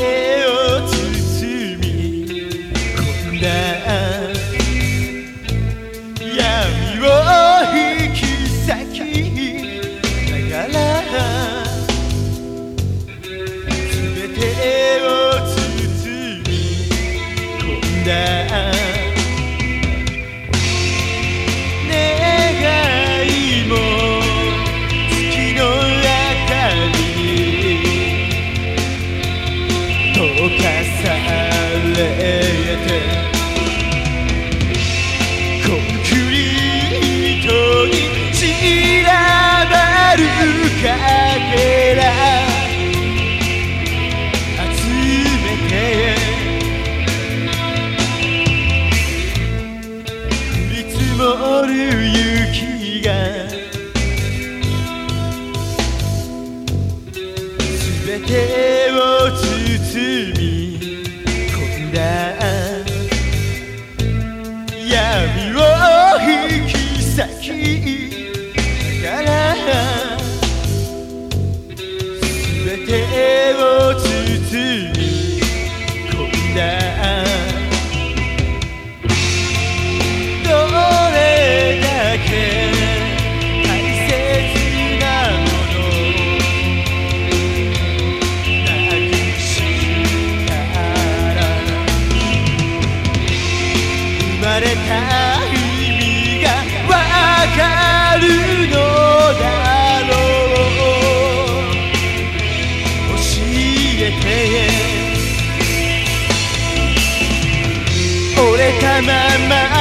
eu key تماما.